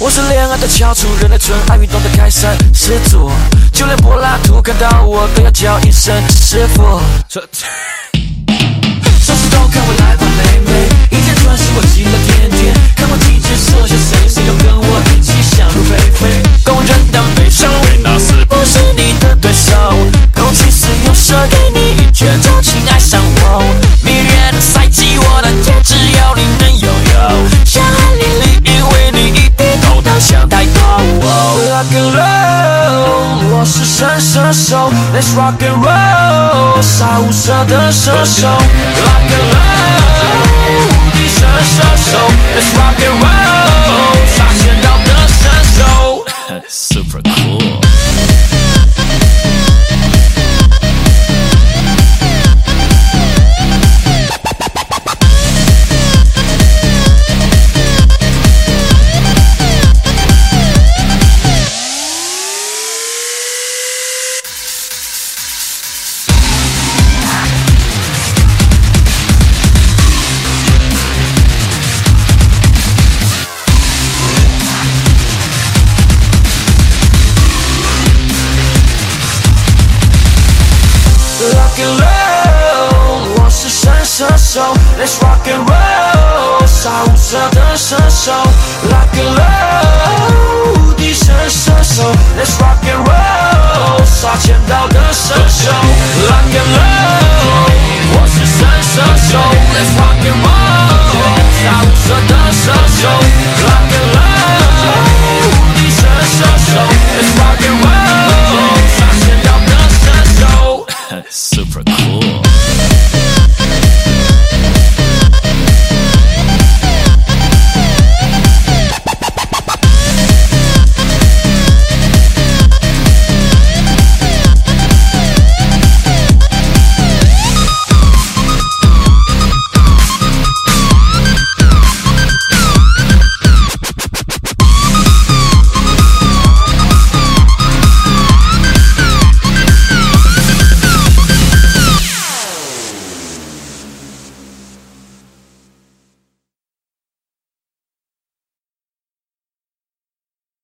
我是恋爱的翘楚，人类纯爱运动的开山始祖，就连柏拉图看到我都要叫一声师傅。射手，Let's rock and roll，杀无赦的射手，Rock and roll，无敌神射手，Let's rock and roll， and roll，我是神射手，Let's rock and roll，杀无赦的射手，Rock and roll，